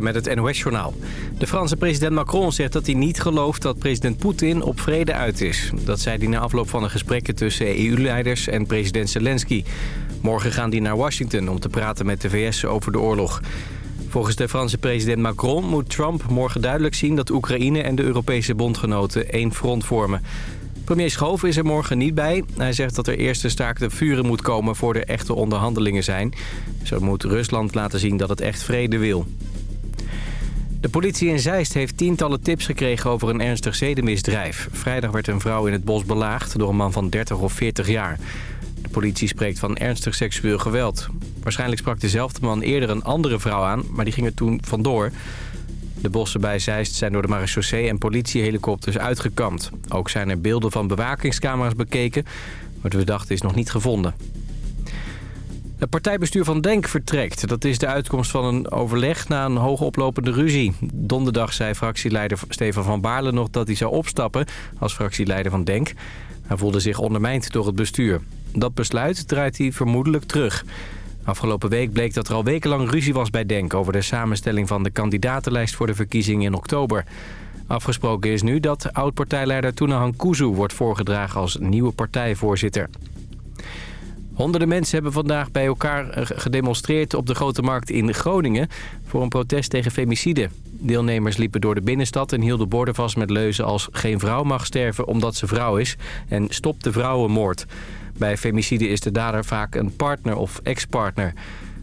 met het NOS-journaal. De Franse president Macron zegt dat hij niet gelooft dat president Poetin op vrede uit is. Dat zei hij na afloop van de gesprekken tussen EU-leiders en president Zelensky. Morgen gaan die naar Washington om te praten met de VS over de oorlog. Volgens de Franse president Macron moet Trump morgen duidelijk zien... dat Oekraïne en de Europese bondgenoten één front vormen. Premier Schoof is er morgen niet bij. Hij zegt dat er eerst een staak de vuren moet komen voor er echte onderhandelingen zijn. Zo moet Rusland laten zien dat het echt vrede wil. De politie in Zeist heeft tientallen tips gekregen over een ernstig zedenmisdrijf. Vrijdag werd een vrouw in het bos belaagd door een man van 30 of 40 jaar. De politie spreekt van ernstig seksueel geweld. Waarschijnlijk sprak dezelfde man eerder een andere vrouw aan, maar die ging er toen vandoor. De bossen bij Zeist zijn door de marechaussee en politiehelikopters uitgekampt. Ook zijn er beelden van bewakingscamera's bekeken, maar de verdachte is nog niet gevonden. Het partijbestuur van DENK vertrekt. Dat is de uitkomst van een overleg na een hoogoplopende ruzie. Donderdag zei fractieleider Stefan van Baarle nog dat hij zou opstappen als fractieleider van DENK. Hij voelde zich ondermijnd door het bestuur. Dat besluit draait hij vermoedelijk terug. Afgelopen week bleek dat er al wekenlang ruzie was bij DENK... over de samenstelling van de kandidatenlijst voor de verkiezingen in oktober. Afgesproken is nu dat oud-partijleider Tuna wordt voorgedragen als nieuwe partijvoorzitter. Honderden mensen hebben vandaag bij elkaar eh, gedemonstreerd op de Grote Markt in Groningen... voor een protest tegen femicide. Deelnemers liepen door de binnenstad en hielden borden vast met leuzen als... geen vrouw mag sterven omdat ze vrouw is en stop de vrouwenmoord. Bij femicide is de dader vaak een partner of ex-partner.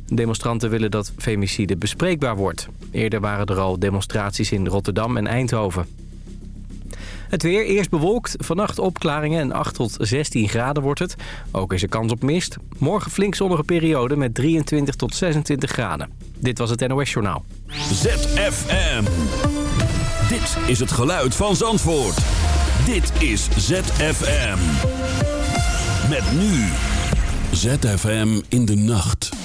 Demonstranten willen dat femicide bespreekbaar wordt. Eerder waren er al demonstraties in Rotterdam en Eindhoven. Het weer eerst bewolkt, vannacht opklaringen en 8 tot 16 graden wordt het. Ook is er kans op mist. Morgen flink zonnige periode met 23 tot 26 graden. Dit was het NOS Journaal. ZFM. Dit is het geluid van Zandvoort. Dit is ZFM. Met nu. ZFM in de nacht.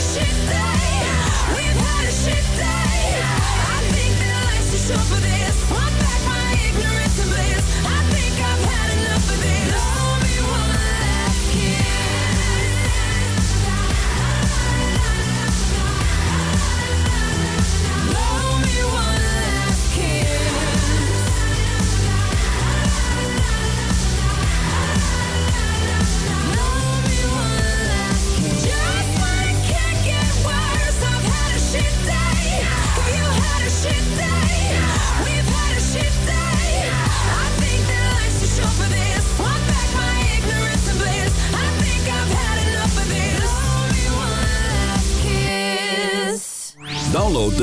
I think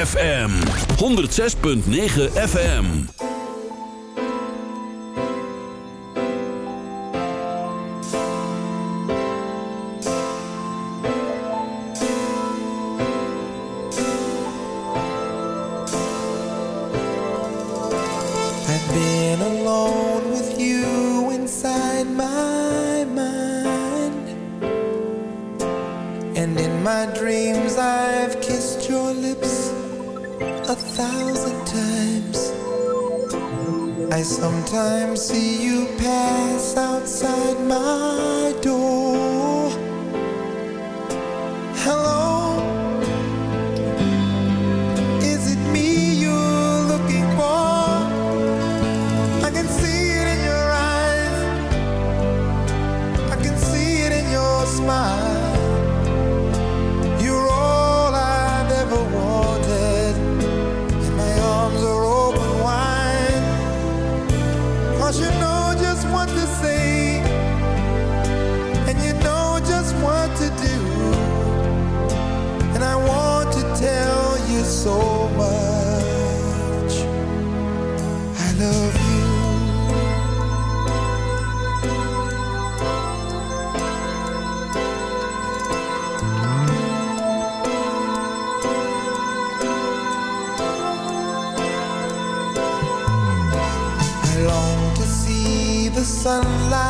ZFM 106.9 FM to do, and I want to tell you so much. I love you. I long to see the sunlight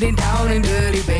Getting, down and dirty, baby.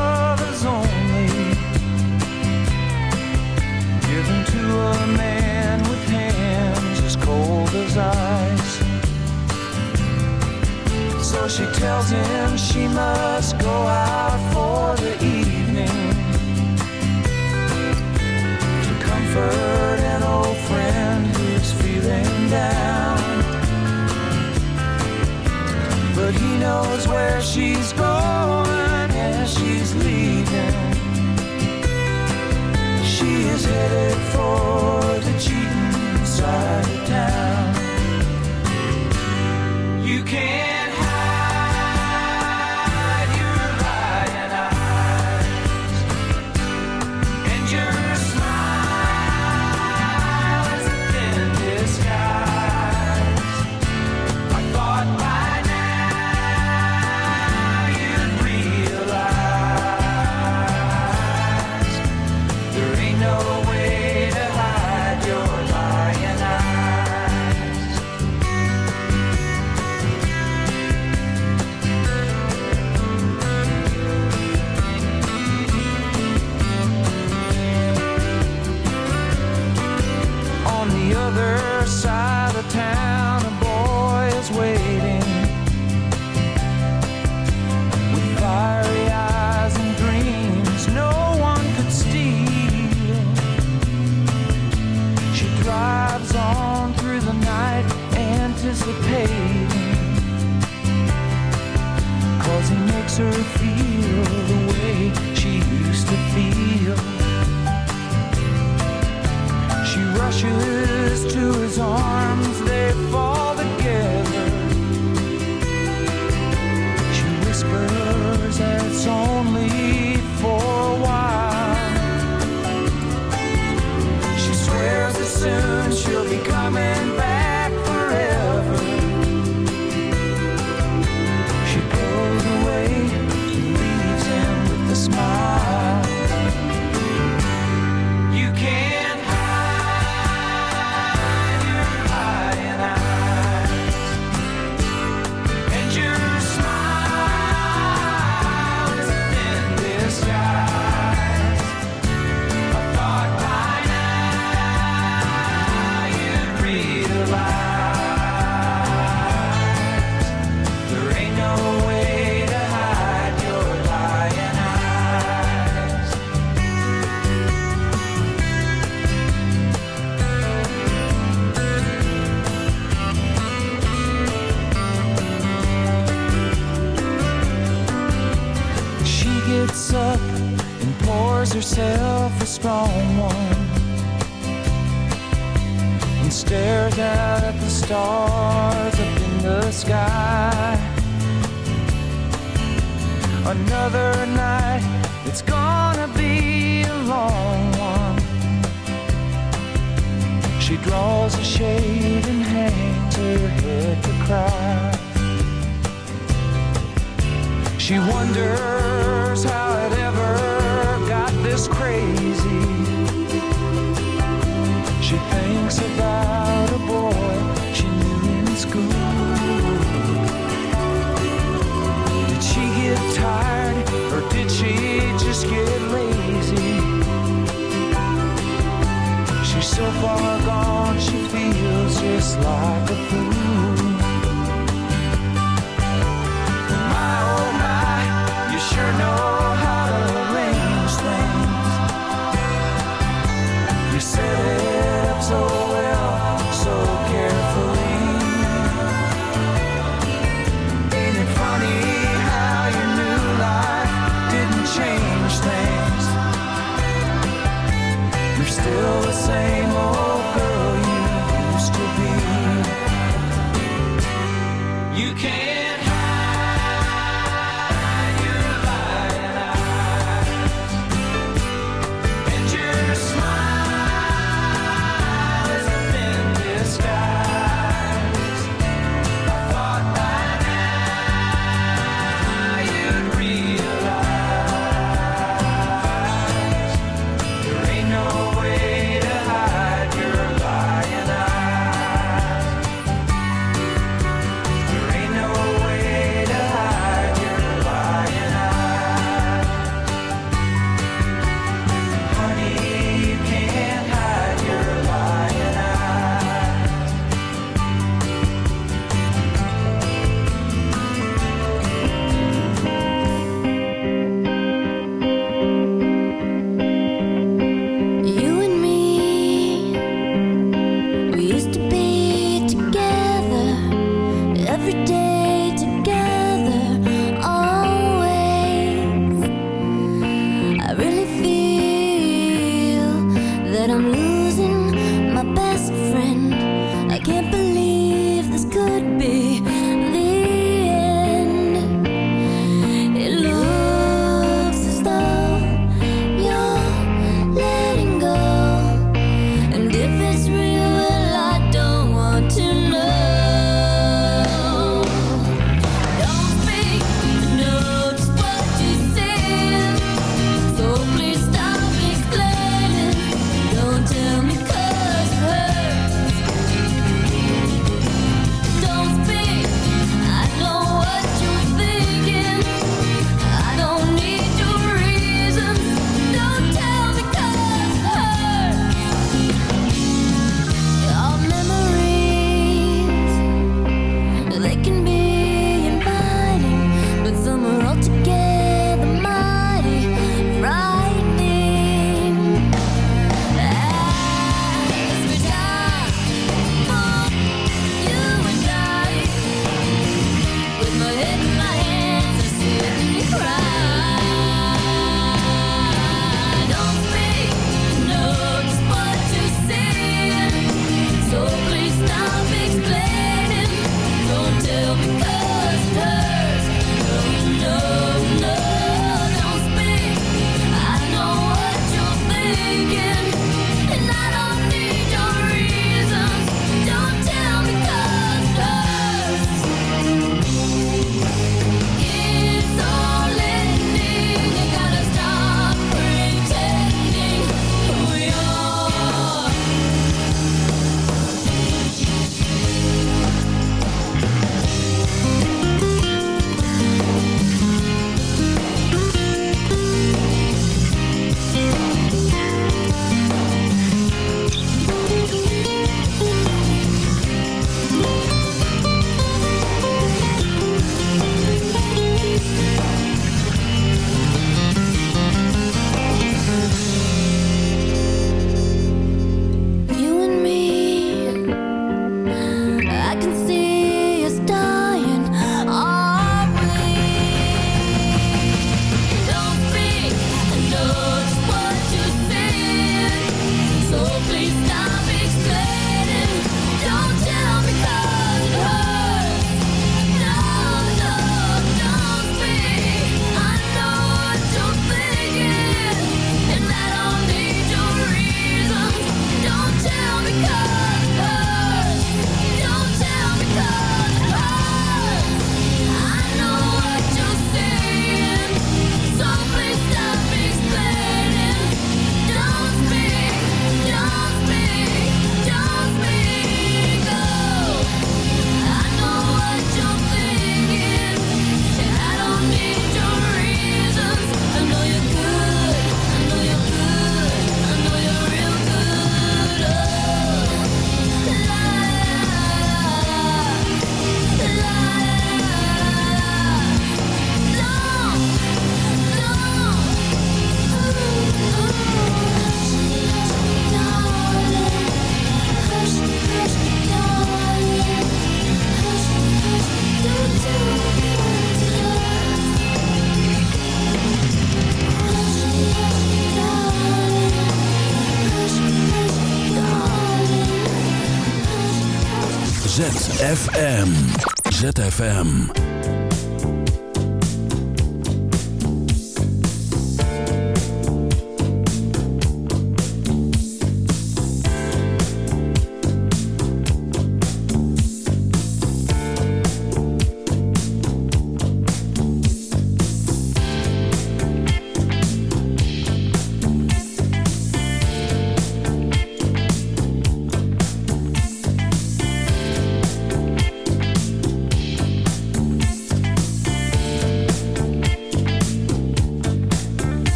to a man with hands as cold as ice. So she tells him she must go out for the evening to comfort an old friend who's feeling down. But he knows where she's going as she's leaving. She is headed You can't and stares out at the stars up in the sky. Another night, it's gonna be a long one. She draws a shade and hangs her head to cry. She wonders how it ever got this crazy. She thinks about far gone, she feels just like a fool. ZFM.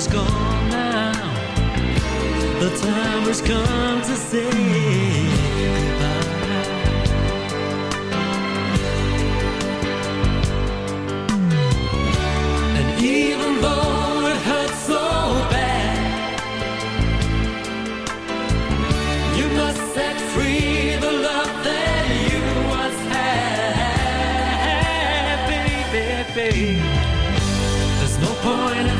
Has gone now. The time has come to say goodbye. And even though it hurts so bad, you must set free the love that you once had, baby. There's no point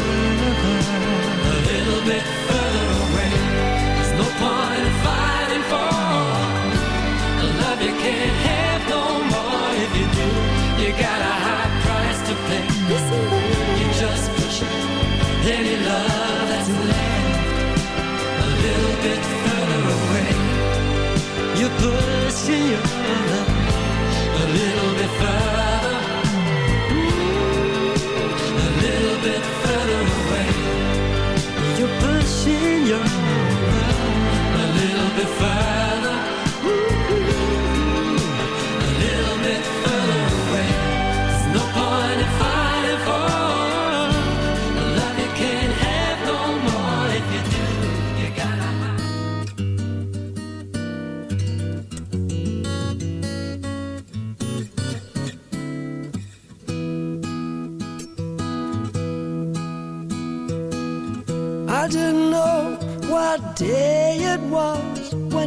bit further away. There's no point in fighting for a love you can't have no more. If you do, you got a high price to pay. You just any love that's left a little bit further away. You're pushing your love a little bit further, Your a little bit further.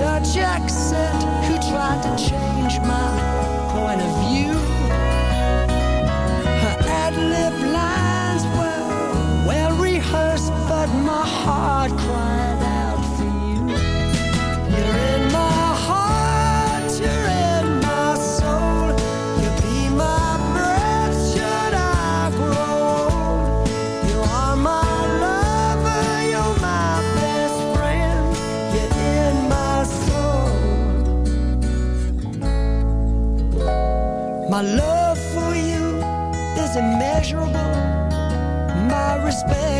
Dutch accent who tried to change baby.